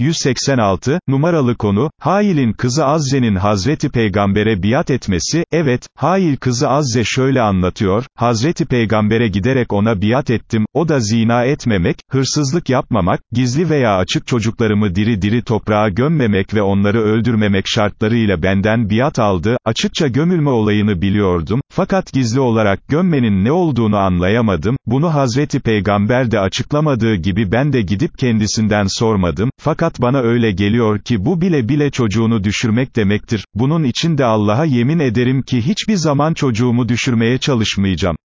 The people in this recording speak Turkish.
186, numaralı konu, Hail'in kızı Azze'nin Hazreti Peygamber'e biat etmesi, evet, Hail kızı Azze şöyle anlatıyor, Hazreti Peygamber'e giderek ona biat ettim, o da zina etmemek, hırsızlık yapmamak, gizli veya açık çocuklarımı diri diri toprağa gömmemek ve onları öldürmemek şartlarıyla benden biat aldı, açıkça gömülme olayını biliyordum, fakat gizli olarak gömmenin ne olduğunu anlayamadım, bunu Hazreti Peygamber de açıklamadığı gibi ben de gidip kendisinden sormadım, fakat bana öyle geliyor ki bu bile bile çocuğunu düşürmek demektir, bunun için de Allah'a yemin ederim ki hiçbir zaman çocuğumu düşürmeye çalışmayacağım.